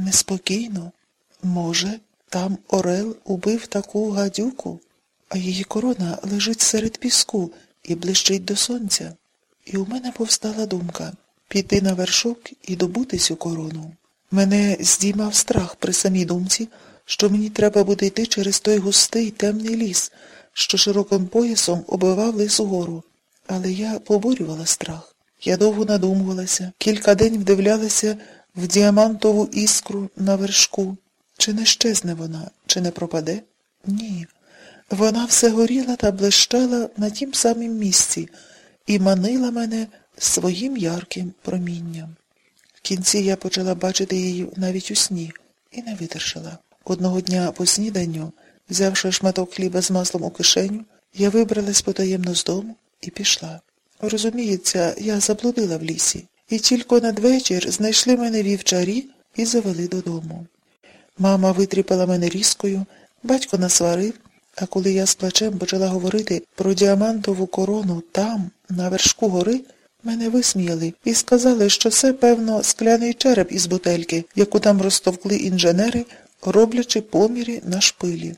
неспокійно. Може, там Орел убив таку гадюку, а її корона лежить серед піску і блищить до сонця. І у мене повстала думка піти на вершок і добути цю корону. Мене здіймав страх при самій думці, що мені треба буде йти через той густий темний ліс, що широким поясом обивав лису гору. Але я поборювала страх. Я довго надумувалася, кілька день вдивлялася в діамантову іскру на вершку. Чи не щезне вона, чи не пропаде? Ні. Вона все горіла та блищала на тім самім місці і манила мене своїм ярким промінням. В кінці я почала бачити її навіть у сні і не видержала. Одного дня по сніданню, взявши шматок хліба з маслом у кишеню, я вибралась потаємно з дому і пішла. Розуміється, я заблудила в лісі, і тільки надвечір знайшли мене вівчарі і завели додому. Мама витріпала мене різкою, батько насварив, а коли я з плачем почала говорити про діамантову корону там, на вершку гори, мене висміяли і сказали, що це, певно, скляний череп із бутельки, яку там розтовкли інженери, роблячи поміри на шпилі.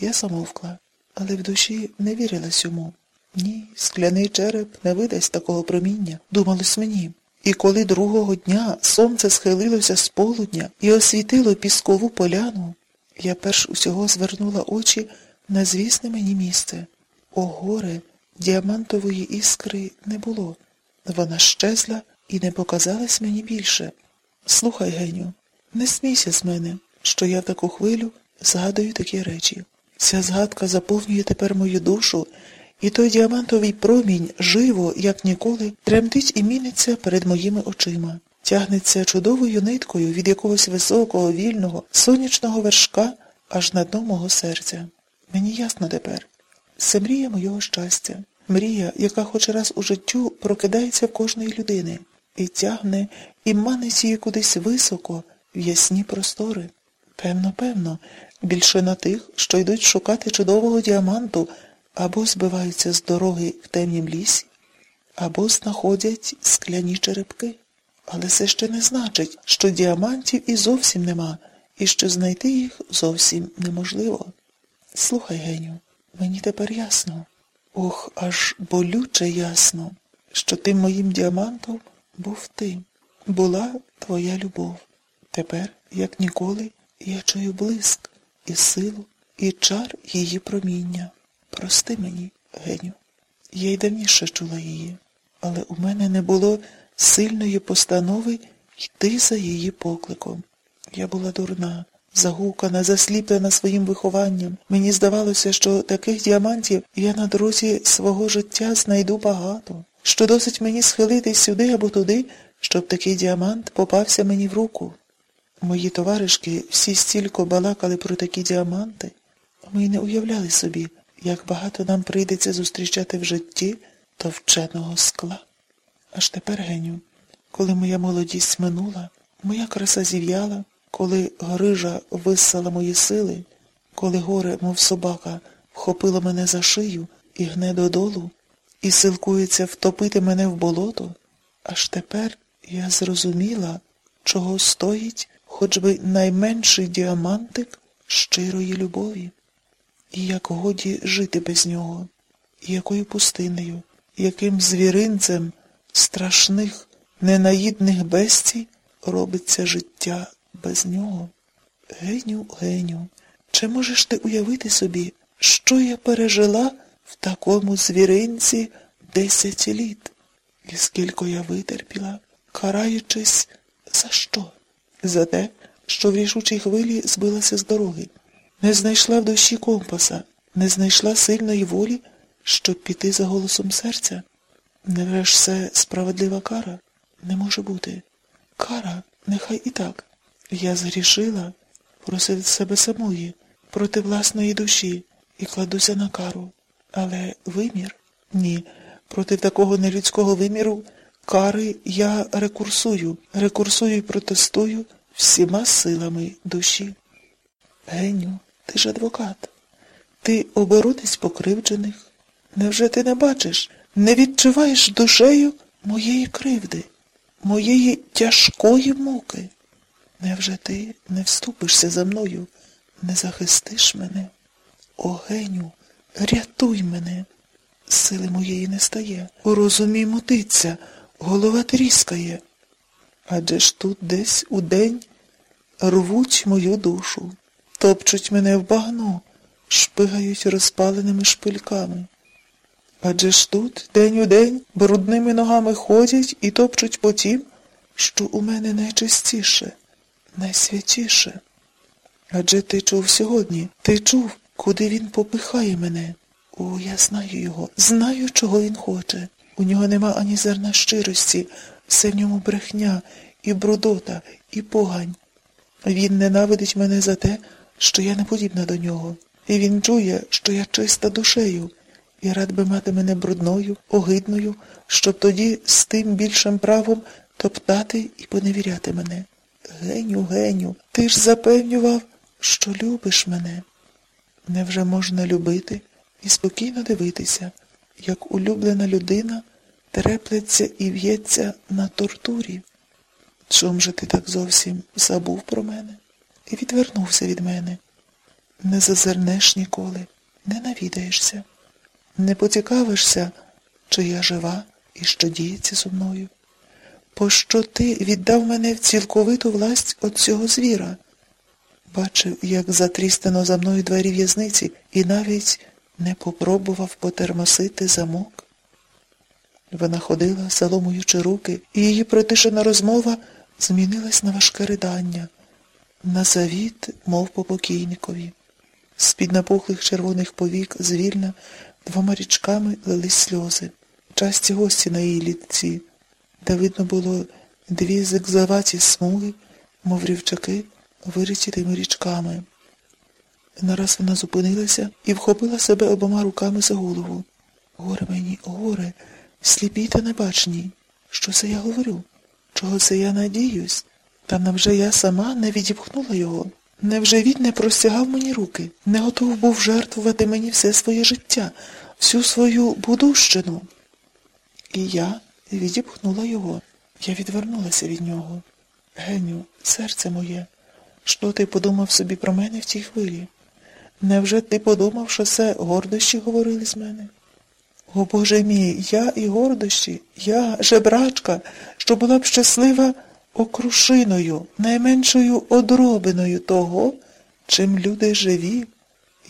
Я замовкла, але в душі не вірила сьому. Ні, скляний череп не видасть такого проміння, думалось мені. І коли другого дня сонце схилилося з полудня і освітило піскову поляну, я перш усього звернула очі на звісне мені місце. О горе, діамантової іскри не було. Вона щезла і не показалась мені більше. Слухай, Геню, не смійся з мене, що я в таку хвилю згадую такі речі. Ця згадка заповнює тепер мою душу. І той діамантовий промінь живо, як ніколи, тремтить і міниться перед моїми очима, тягнеться чудовою ниткою від якогось високого, вільного, сонячного вершка аж на дно мого серця. Мені ясно тепер. Це мрія моєго щастя, мрія, яка хоч раз у життю прокидається в кожної людини, і тягне, і манить її кудись високо, в ясні простори. Певно, певно, більше на тих, що йдуть шукати чудового діаманту або збиваються з дороги в темнім лісі, або знаходять скляні черепки. Але це ще не значить, що діамантів і зовсім нема, і що знайти їх зовсім неможливо. Слухай, Геню, мені тепер ясно, ох, аж болюче ясно, що тим моїм діамантом був ти, була твоя любов. Тепер, як ніколи, я чую блиск і силу, і чар її проміння. Прости мені, Геню. Я й давніше чула її, але у мене не було сильної постанови йти за її покликом. Я була дурна, загукана, засліплена своїм вихованням. Мені здавалося, що таких діамантів я на дорозі свого життя знайду багато, що досить мені схилитись сюди або туди, щоб такий діамант попався мені в руку. Мої товаришки всі стільки балакали про такі діаманти, ми й не уявляли собі як багато нам прийдеться зустрічати в житті товченого скла. Аж тепер, Геню, коли моя молодість минула, моя краса зів'яла, коли грижа виссала мої сили, коли горе, мов собака, вхопило мене за шию і гне додолу, і силкується втопити мене в болото, аж тепер я зрозуміла, чого стоїть хоч би найменший діамантик щирої любові. І як годі жити без нього, і якою пустинею, яким звіринцем страшних, ненаїдних бестій робиться життя без нього. Геню, Геню, чи можеш ти уявити собі, що я пережила в такому звіринці десять літ? І скільки я витерпіла, караючись за що? За те, що в рішучій хвилі збилася з дороги. Не знайшла в душі компаса, не знайшла сильної волі, щоб піти за голосом серця. Невже ж це справедлива кара? Не може бути. Кара, нехай і так. Я згрішила проти себе самої, проти власної душі і кладуся на кару. Але вимір? Ні. Проти такого нелюдського виміру кари я рекурсую, рекурсую і протестую всіма силами душі. Геню. Ти ж адвокат. Ти оборотець покривджених. Невже ти не бачиш, не відчуваєш душею моєї кривди, моєї тяжкої муки? Невже ти не вступишся за мною, не захистиш мене? О, Геню, рятуй мене. Сили моєї не стає. У розумі мутиться, голова тріскає. Адже ж тут десь у день рвуть мою душу, топчуть мене в багно, шпигають розпаленими шпильками. Адже ж тут день у день брудними ногами ходять і топчуть по тім, що у мене найчистіше, найсвятіше. Адже ти чув сьогодні, ти чув, куди він попихає мене. О, я знаю його, знаю, чого він хоче. У нього нема ані зерна щирості, все в ньому брехня, і брудота, і погань. Він ненавидить мене за те, що я не подібна до нього. І він чує, що я чиста душею, і рад би мати мене брудною, огидною, щоб тоді з тим більшим правом топтати і поневіряти мене. Геню, Геню, ти ж запевнював, що любиш мене. Невже можна любити і спокійно дивитися, як улюблена людина треплеться і в'ється на тортурі? Чом же ти так зовсім забув про мене і відвернувся від мене? Не зазирнеш ніколи, не навідаєшся, не поцікавишся, чи я жива і що діється зо мною. Пощо ти віддав мене в цілковиту власть от цього звіра? Бачив, як затрістано за мною двері в'язниці, і навіть не попробував потермосити замок. Вона ходила, заломуючи руки, і її притишена розмова змінилась на важке ридання, на завіт, мов по покійникові. З-під напухлих червоних повік звільна двома річками лились сльози. Часті гості на її літці, де видно було дві зигзаваті смуги, мов рівчаки, вириті тими річками. Нараз вона зупинилася і вхопила себе обома руками за голову. Горе мені, горе, сліпі та небачні. Що це я говорю? Чого це я надіюсь? Та невже я сама не відіпхнула його? Невже він не простягав мені руки, не готов був жертвувати мені все своє життя, всю свою будущину? І я відіпхнула його. Я відвернулася від нього. Геню, серце моє, що ти подумав собі про мене в тій хвилі? Невже ти подумав, що це гордощі говорили з мене? О Боже мій, я і гордощі, я жебрачка, що була б щаслива окрушиною, найменшою одробиною того, чим люди живі,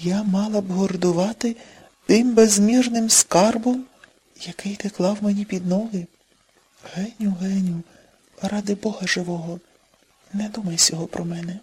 я мала б гордувати тим безмірним скарбом, який ти клав мені під ноги. Геню, геню, ради Бога живого, не думай сього про мене.